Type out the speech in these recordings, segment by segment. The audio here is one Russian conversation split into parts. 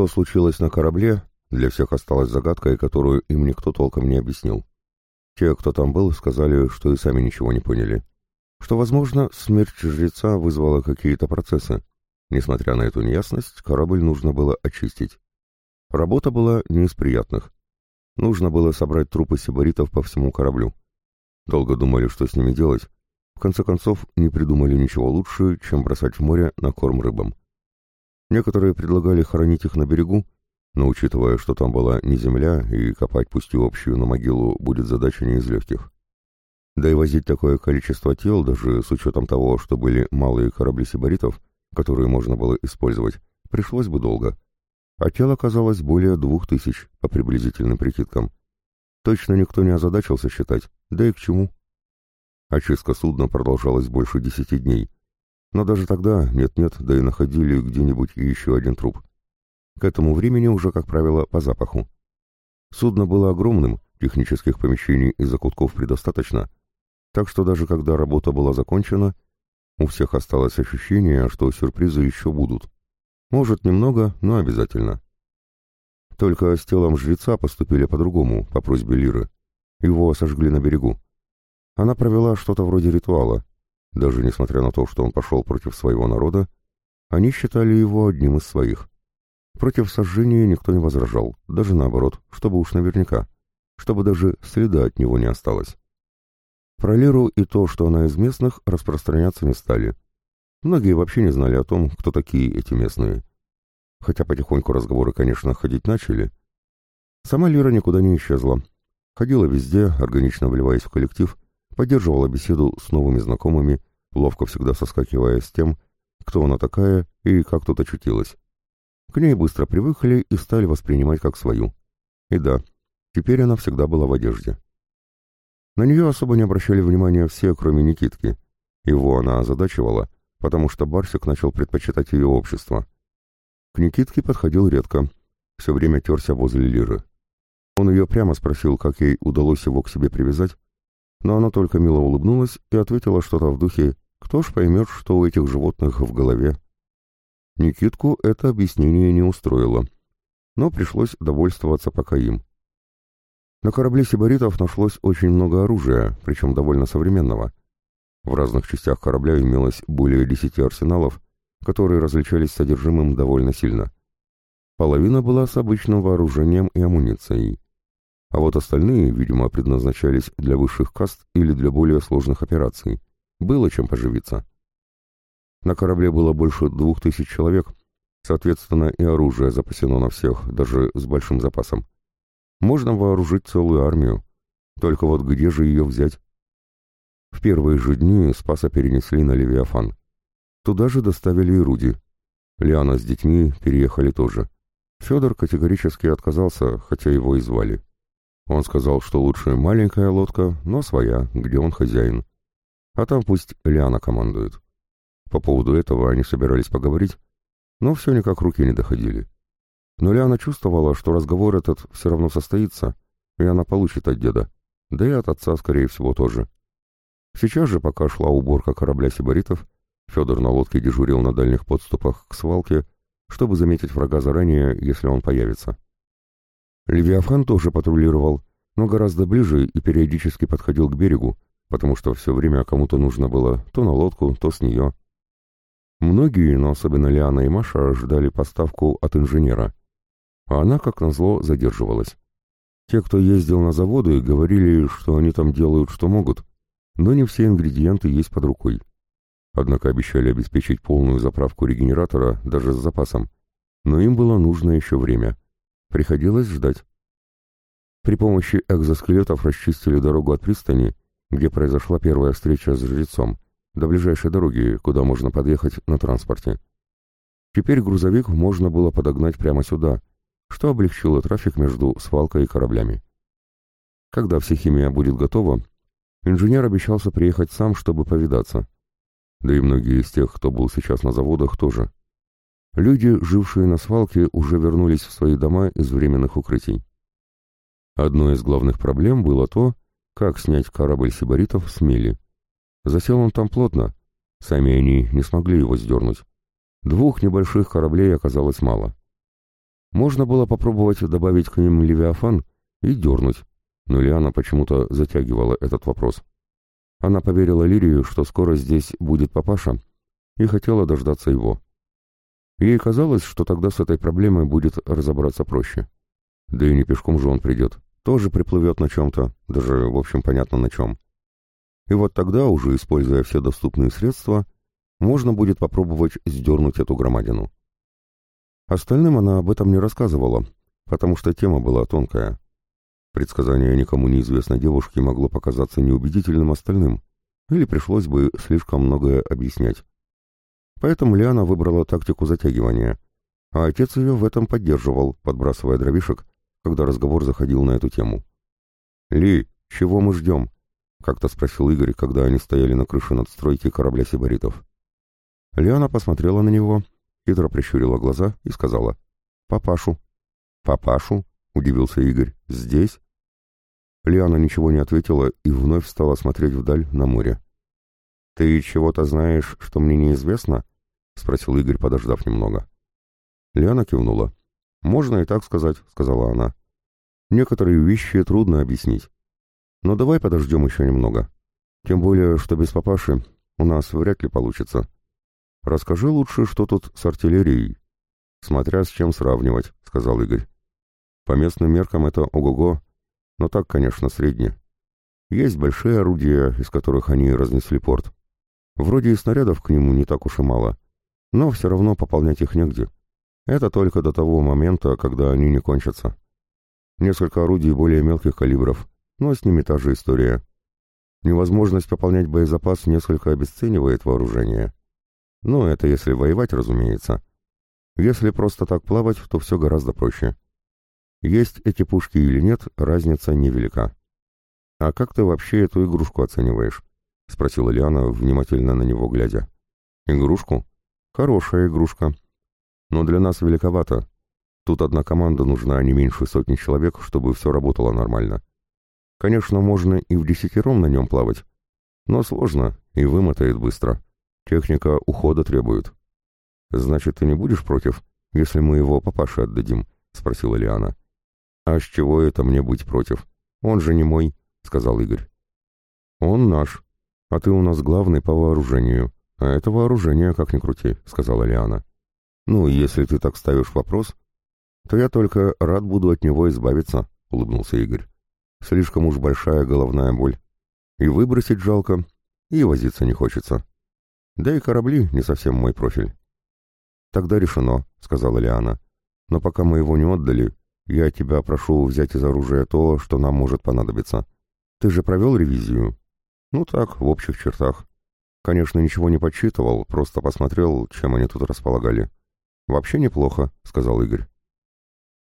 что случилось на корабле, для всех осталась загадкой, которую им никто толком не объяснил. Те, кто там был, сказали, что и сами ничего не поняли. Что, возможно, смерть жреца вызвала какие-то процессы. Несмотря на эту неясность, корабль нужно было очистить. Работа была не из приятных. Нужно было собрать трупы сибаритов по всему кораблю. Долго думали, что с ними делать. В конце концов, не придумали ничего лучше, чем бросать в море на корм рыбам. Некоторые предлагали хоронить их на берегу, но учитывая, что там была не земля, и копать пусть и общую на могилу будет задача не из легких. Да и возить такое количество тел, даже с учетом того, что были малые корабли сибаритов, которые можно было использовать, пришлось бы долго. А тел оказалось более двух тысяч, по приблизительным прикидкам. Точно никто не озадачился считать, да и к чему. Очистка судна продолжалась больше десяти дней. Но даже тогда нет-нет, да и находили где-нибудь еще один труп. К этому времени уже, как правило, по запаху. Судно было огромным, технических помещений и закутков предостаточно, так что даже когда работа была закончена, у всех осталось ощущение, что сюрпризы еще будут. Может, немного, но обязательно. Только с телом жреца поступили по-другому, по просьбе Лиры. Его сожгли на берегу. Она провела что-то вроде ритуала. Даже несмотря на то, что он пошел против своего народа, они считали его одним из своих. Против сожжения никто не возражал, даже наоборот, чтобы уж наверняка, чтобы даже следа от него не осталось. Про Леру и то, что она из местных, распространяться не стали. Многие вообще не знали о том, кто такие эти местные. Хотя потихоньку разговоры, конечно, ходить начали. Сама Лера никуда не исчезла. Ходила везде, органично вливаясь в коллектив, поддерживала беседу с новыми знакомыми, ловко всегда соскакивая с тем, кто она такая и как тут очутилась. К ней быстро привыкли и стали воспринимать как свою. И да, теперь она всегда была в одежде. На нее особо не обращали внимания все, кроме Никитки. Его она озадачивала, потому что Барсик начал предпочитать ее общество. К Никитке подходил редко, все время терся возле Лиры. Он ее прямо спросил, как ей удалось его к себе привязать, но она только мило улыбнулась и ответила что-то в духе «Кто ж поймет, что у этих животных в голове?» Никитку это объяснение не устроило, но пришлось довольствоваться пока им. На корабле сибаритов нашлось очень много оружия, причем довольно современного. В разных частях корабля имелось более десяти арсеналов, которые различались содержимым довольно сильно. Половина была с обычным вооружением и амуницией. А вот остальные, видимо, предназначались для высших каст или для более сложных операций. Было чем поживиться. На корабле было больше двух тысяч человек, соответственно, и оружие запасено на всех, даже с большим запасом. Можно вооружить целую армию. Только вот где же ее взять? В первые же дни Спаса перенесли на Левиафан. Туда же доставили и Руди. Лиана с детьми переехали тоже. Федор категорически отказался, хотя его и звали. Он сказал, что лучше маленькая лодка, но своя, где он хозяин. А там пусть Лиана командует. По поводу этого они собирались поговорить, но все никак руки не доходили. Но Лиана чувствовала, что разговор этот все равно состоится, и она получит от деда, да и от отца, скорее всего, тоже. Сейчас же, пока шла уборка корабля сибаритов, Федор на лодке дежурил на дальних подступах к свалке, чтобы заметить врага заранее, если он появится. Левиафан тоже патрулировал, но гораздо ближе и периодически подходил к берегу, потому что все время кому-то нужно было то на лодку, то с нее. Многие, но особенно Лиана и Маша, ждали поставку от инженера, а она, как назло, задерживалась. Те, кто ездил на заводы, говорили, что они там делают, что могут, но не все ингредиенты есть под рукой. Однако обещали обеспечить полную заправку регенератора даже с запасом, но им было нужно еще время. Приходилось ждать. При помощи экзоскелетов расчистили дорогу от пристани, где произошла первая встреча с жрецом, до ближайшей дороги, куда можно подъехать на транспорте. Теперь грузовик можно было подогнать прямо сюда, что облегчило трафик между свалкой и кораблями. Когда вся химия будет готова, инженер обещался приехать сам, чтобы повидаться. Да и многие из тех, кто был сейчас на заводах, тоже. Люди, жившие на свалке, уже вернулись в свои дома из временных укрытий. Одной из главных проблем было то, как снять корабль сибаритов с мели. Засел он там плотно. Сами они не смогли его сдернуть. Двух небольших кораблей оказалось мало. Можно было попробовать добавить к ним Левиафан и дернуть, но Лиана почему-то затягивала этот вопрос. Она поверила Лирию, что скоро здесь будет папаша, и хотела дождаться его. Ей казалось, что тогда с этой проблемой будет разобраться проще. Да и не пешком же он придет, тоже приплывет на чем-то, даже, в общем, понятно на чем. И вот тогда, уже используя все доступные средства, можно будет попробовать сдернуть эту громадину. Остальным она об этом не рассказывала, потому что тема была тонкая. Предсказание никому неизвестной девушки могло показаться неубедительным остальным, или пришлось бы слишком многое объяснять. Поэтому Лиана выбрала тактику затягивания, а отец ее в этом поддерживал, подбрасывая дровишек, когда разговор заходил на эту тему. «Ли, чего мы ждем?» — как-то спросил Игорь, когда они стояли на крыше надстройки корабля сибаритов. Лиана посмотрела на него хитро прищурила глаза и сказала «Папашу». «Папашу?» — удивился Игорь. «Здесь?» Лиана ничего не ответила и вновь стала смотреть вдаль на море. «Ты чего-то знаешь, что мне неизвестно?» — спросил Игорь, подождав немного. Лиана кивнула. «Можно и так сказать», — сказала она. «Некоторые вещи трудно объяснить. Но давай подождем еще немного. Тем более, что без папаши у нас вряд ли получится. «Расскажи лучше, что тут с артиллерией». «Смотря с чем сравнивать», — сказал Игорь. «По местным меркам это ого-го, но так, конечно, средне. Есть большие орудия, из которых они разнесли порт. Вроде и снарядов к нему не так уж и мало, но все равно пополнять их негде. Это только до того момента, когда они не кончатся. Несколько орудий более мелких калибров, но с ними та же история. Невозможность пополнять боезапас несколько обесценивает вооружение. Ну, это если воевать, разумеется. Если просто так плавать, то все гораздо проще. Есть эти пушки или нет, разница невелика. «А как ты вообще эту игрушку оцениваешь?» — спросила Лиана, внимательно на него глядя. «Игрушку? Хорошая игрушка. Но для нас великовато. Тут одна команда нужна а не меньше сотни человек, чтобы все работало нормально. Конечно, можно и в десятером на нем плавать, но сложно и вымотает быстро. Техника ухода требует. Значит, ты не будешь против, если мы его папаше отдадим? Спросила Лиана. А с чего это мне быть против? Он же не мой, сказал Игорь. Он наш, а ты у нас главный по вооружению. А это вооружение, как ни крути, сказала Лиана. Ну, если ты так ставишь вопрос, то я только рад буду от него избавиться, улыбнулся Игорь. Слишком уж большая головная боль. И выбросить жалко, и возиться не хочется. Да и корабли не совсем мой профиль. «Тогда решено», — сказала Лиана. «Но пока мы его не отдали, я тебя прошу взять из оружия то, что нам может понадобиться. Ты же провел ревизию?» «Ну так, в общих чертах. Конечно, ничего не подсчитывал, просто посмотрел, чем они тут располагали. Вообще неплохо», — сказал Игорь.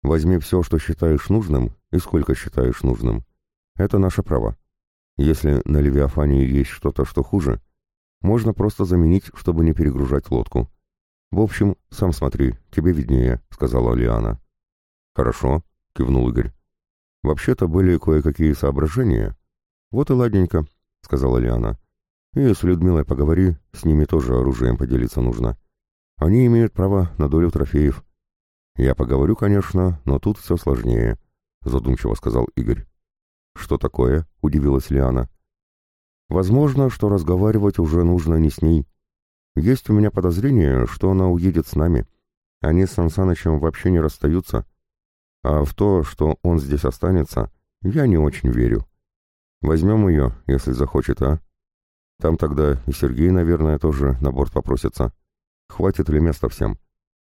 «Возьми все, что считаешь нужным, и сколько считаешь нужным. Это наше право. Если на Левиафане есть что-то, что хуже, можно просто заменить, чтобы не перегружать лодку. В общем, сам смотри, тебе виднее, сказала Лиана. Хорошо, кивнул Игорь. Вообще-то были кое-какие соображения. Вот и ладненько, сказала Лиана. И с Людмилой поговори, с ними тоже оружием поделиться нужно. Они имеют право на долю трофеев. Я поговорю, конечно, но тут все сложнее, задумчиво сказал Игорь. Что такое? удивилась Лиана. Возможно, что разговаривать уже нужно не с ней. Есть у меня подозрение, что она уедет с нами. Они с Сансанычем вообще не расстаются. А в то, что он здесь останется, я не очень верю. Возьмем ее, если захочет, а? Там тогда и Сергей, наверное, тоже на борт попросится. Хватит ли места всем?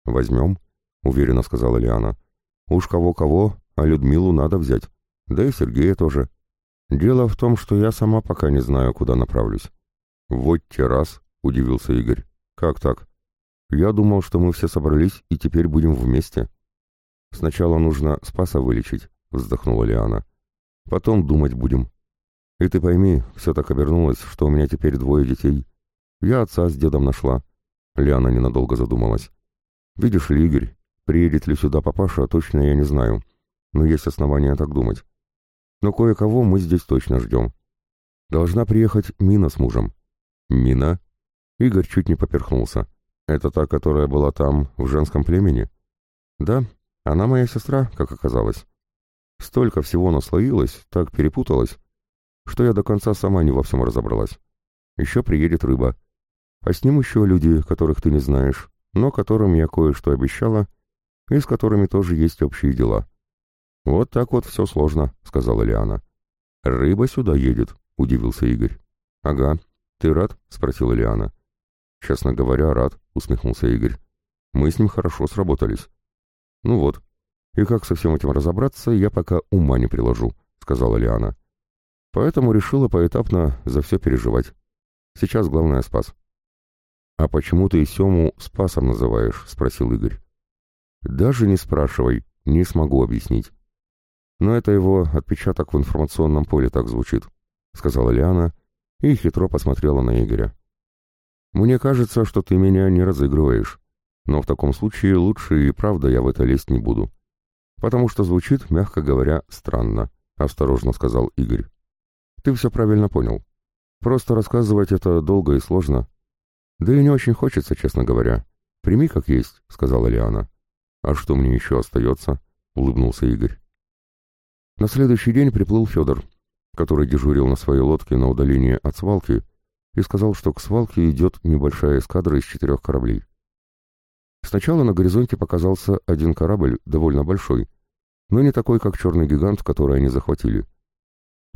Возьмем, уверенно сказала Лиана. Уж кого-кого, а Людмилу надо взять. Да и Сергея тоже. «Дело в том, что я сама пока не знаю, куда направлюсь». «Вот те раз», — удивился Игорь. «Как так?» «Я думал, что мы все собрались и теперь будем вместе». «Сначала нужно Спаса вылечить», — вздохнула Лиана. «Потом думать будем. И ты пойми, все так обернулось, что у меня теперь двое детей. Я отца с дедом нашла». Лиана ненадолго задумалась. «Видишь ли, Игорь, приедет ли сюда папаша, точно я не знаю. Но есть основания так думать но кое-кого мы здесь точно ждем. Должна приехать Мина с мужем. Мина? Игорь чуть не поперхнулся. Это та, которая была там, в женском племени? Да, Она моя сестра, как оказалось. Столько всего наслоилось, так перепуталось, что я до конца сама не во всем разобралась. Еще приедет рыба. А с ним еще люди, которых ты не знаешь, но которым я кое-что обещала, и с которыми тоже есть общие дела. Вот так вот все сложно, сказала Лиана. Рыба сюда едет, удивился Игорь. Ага. Ты рад? спросила Лиана. Честно говоря, рад, усмехнулся Игорь. Мы с ним хорошо сработались. Ну вот. И как со всем этим разобраться, я пока ума не приложу, сказала Лиана. Поэтому решила поэтапно за все переживать. Сейчас главное спас. «А почему ты Сему Спасом называешь?» — спросил Игорь. «Даже не спрашивай, не смогу объяснить. Но это его отпечаток в информационном поле так звучит», — сказала Лиана и хитро посмотрела на Игоря. «Мне кажется, что ты меня не разыгрываешь, но в таком случае лучше и правда я в это лезть не буду. Потому что звучит, мягко говоря, странно», — осторожно сказал Игорь. «Ты все правильно понял. Просто рассказывать это долго и сложно. Да и не очень хочется, честно говоря. Прими как есть, сказала Лиана. А что мне еще остается? Улыбнулся Игорь. На следующий день приплыл Федор, который дежурил на своей лодке на удалении от свалки и сказал, что к свалке идет небольшая эскадра из четырех кораблей. Сначала на горизонте показался один корабль, довольно большой, но не такой, как черный гигант, который они захватили.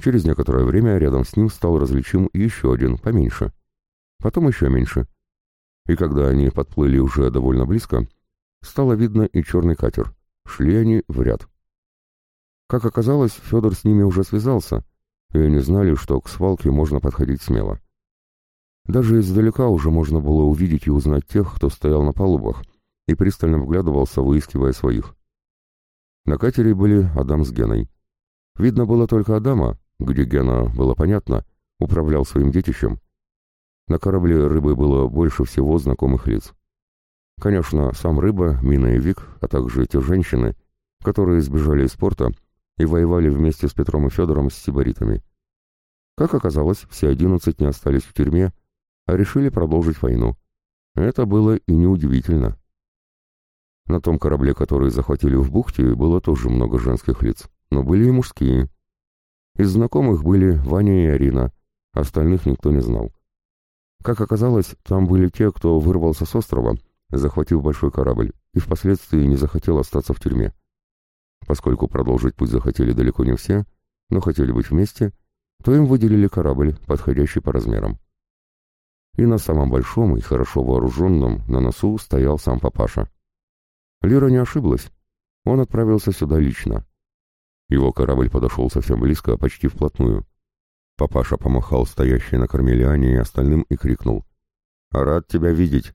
Через некоторое время рядом с ним стал различим еще один, поменьше. Потом еще меньше. И когда они подплыли уже довольно близко, стало видно и черный катер. Шли они в ряд. Как оказалось, Федор с ними уже связался, и они знали, что к свалке можно подходить смело. Даже издалека уже можно было увидеть и узнать тех, кто стоял на палубах, и пристально вглядывался, выискивая своих. На катере были Адам с Геной. Видно было только Адама, где Гена, было понятно, управлял своим детищем. На корабле рыбы было больше всего знакомых лиц. Конечно, сам Рыба, Мина и Вик, а также те женщины, которые сбежали из порта и воевали вместе с Петром и Федором с сибаритами. Как оказалось, все одиннадцать не остались в тюрьме, а решили продолжить войну. Это было и неудивительно. На том корабле, который захватили в бухте, было тоже много женских лиц, но были и мужские. Из знакомых были Ваня и Арина, остальных никто не знал. Как оказалось, там были те, кто вырвался с острова, захватив большой корабль, и впоследствии не захотел остаться в тюрьме. Поскольку продолжить путь захотели далеко не все, но хотели быть вместе, то им выделили корабль, подходящий по размерам. И на самом большом и хорошо вооруженном на носу стоял сам папаша. Лира не ошиблась. Он отправился сюда лично. Его корабль подошел совсем близко, почти вплотную. Папаша помахал стоящей на корме Лиане и остальным и крикнул. «Рад тебя видеть!»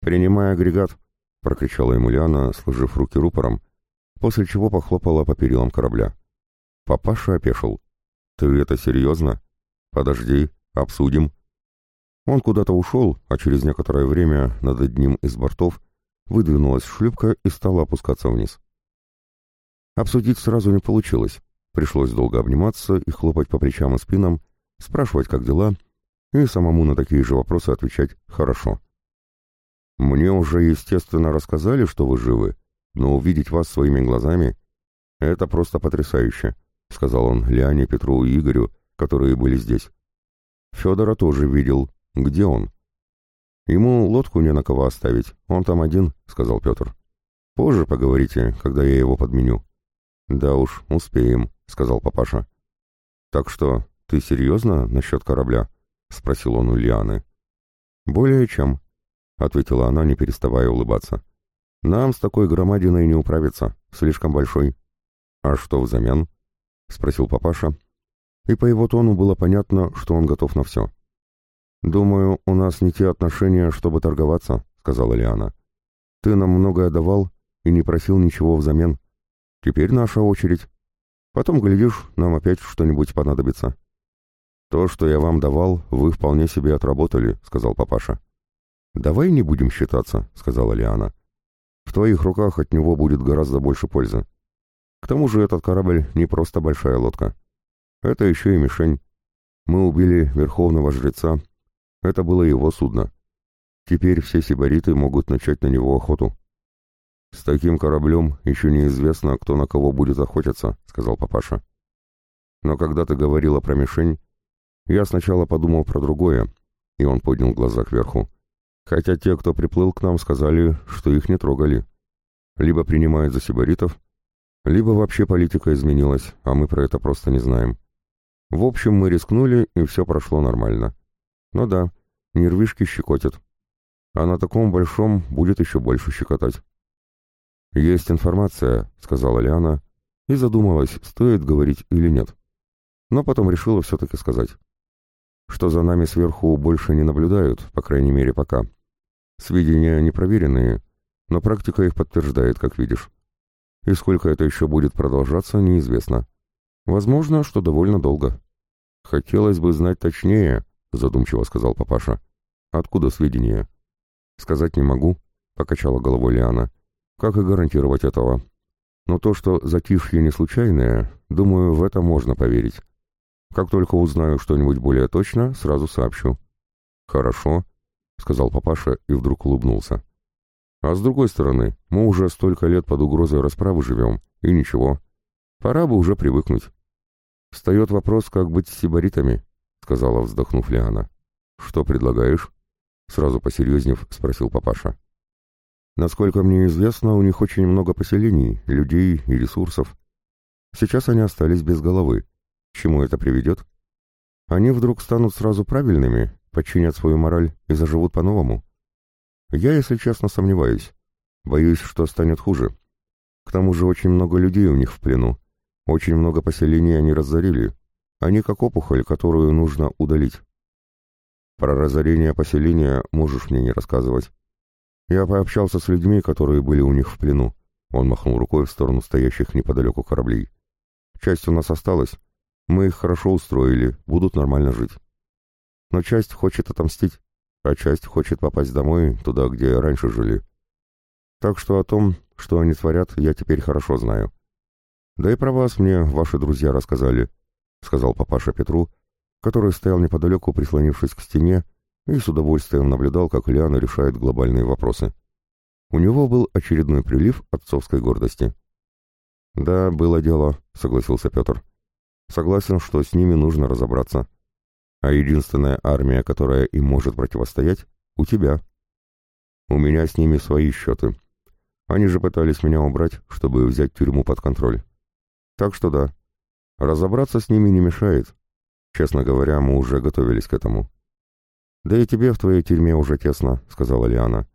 «Принимай агрегат!» — прокричала ему Лиана, сложив руки рупором, после чего похлопала по перилам корабля. Папаша опешил. «Ты это серьезно? Подожди, обсудим». Он куда-то ушел, а через некоторое время над одним из бортов выдвинулась шлюпка и стала опускаться вниз. Обсудить сразу не получилось. Пришлось долго обниматься и хлопать по плечам и спинам, спрашивать, как дела, и самому на такие же вопросы отвечать «хорошо». «Мне уже, естественно, рассказали, что вы живы, но увидеть вас своими глазами — это просто потрясающе», — сказал он Лиане, Петру и Игорю, которые были здесь. Федора тоже видел. Где он? Ему лодку не на кого оставить, он там один, — сказал Петр. Позже поговорите, когда я его подменю. «Да уж, успеем», — сказал папаша. «Так что, ты серьезно насчет корабля?» — спросил он у Лианы. «Более чем», — ответила она, не переставая улыбаться. «Нам с такой громадиной не управиться, слишком большой». «А что взамен?» — спросил папаша. И по его тону было понятно, что он готов на все. «Думаю, у нас не те отношения, чтобы торговаться», — сказала Лиана. «Ты нам многое давал и не просил ничего взамен. Теперь наша очередь. Потом, глядишь, нам опять что-нибудь понадобится. То, что я вам давал, вы вполне себе отработали, сказал папаша. Давай не будем считаться, сказала Лиана. В твоих руках от него будет гораздо больше пользы. К тому же этот корабль не просто большая лодка. Это еще и мишень. Мы убили верховного жреца. Это было его судно. Теперь все сибариты могут начать на него охоту. «С таким кораблем еще неизвестно, кто на кого будет охотиться», — сказал папаша. «Но когда ты говорила про мишень, я сначала подумал про другое, и он поднял глаза кверху. Хотя те, кто приплыл к нам, сказали, что их не трогали. Либо принимают за сибаритов, либо вообще политика изменилась, а мы про это просто не знаем. В общем, мы рискнули, и все прошло нормально. Но да, нервишки щекотят. А на таком большом будет еще больше щекотать. «Есть информация», — сказала Лиана, и задумалась, стоит говорить или нет. Но потом решила все-таки сказать. Что за нами сверху больше не наблюдают, по крайней мере пока. Сведения непроверенные, но практика их подтверждает, как видишь. И сколько это еще будет продолжаться, неизвестно. Возможно, что довольно долго. Хотелось бы знать точнее, задумчиво сказал папаша. Откуда сведения? Сказать не могу, покачала головой Лиана. Как и гарантировать этого? Но то, что затишье не случайное, думаю, в это можно поверить. Как только узнаю что-нибудь более точно, сразу сообщу. Хорошо, — сказал папаша и вдруг улыбнулся. «А с другой стороны, мы уже столько лет под угрозой расправы живем, и ничего. Пора бы уже привыкнуть». «Встает вопрос, как быть с сибаритами», — сказала, вздохнув Лиана. «Что предлагаешь?» — сразу посерьезнев спросил папаша. «Насколько мне известно, у них очень много поселений, людей и ресурсов. Сейчас они остались без головы. К чему это приведет? Они вдруг станут сразу правильными подчинят свою мораль и заживут по-новому? Я, если честно, сомневаюсь. Боюсь, что станет хуже. К тому же очень много людей у них в плену. Очень много поселений они разорили. Они как опухоль, которую нужно удалить. Про разорение поселения можешь мне не рассказывать. Я пообщался с людьми, которые были у них в плену. Он махнул рукой в сторону стоящих неподалеку кораблей. Часть у нас осталась. Мы их хорошо устроили, будут нормально жить. Но часть хочет отомстить, а часть хочет попасть домой, туда, где раньше жили. Так что о том, что они творят, я теперь хорошо знаю. Да и про вас мне ваши друзья рассказали, — сказал папаша Петру, который стоял неподалеку, прислонившись к стене, и с удовольствием наблюдал, как Лиана решает глобальные вопросы. У него был очередной прилив отцовской гордости. «Да, было дело», — согласился Петр. «Согласен, что с ними нужно разобраться а единственная армия, которая им может противостоять, у тебя. У меня с ними свои счеты. Они же пытались меня убрать, чтобы взять тюрьму под контроль. Так что да, разобраться с ними не мешает. Честно говоря, мы уже готовились к этому. «Да и тебе в твоей тюрьме уже тесно», — сказала Лиана.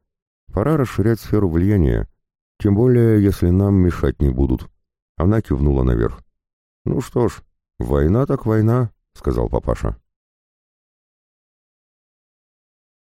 «Пора расширять сферу влияния, тем более, если нам мешать не будут». Она кивнула наверх. «Ну что ж, война так война», — сказал папаша.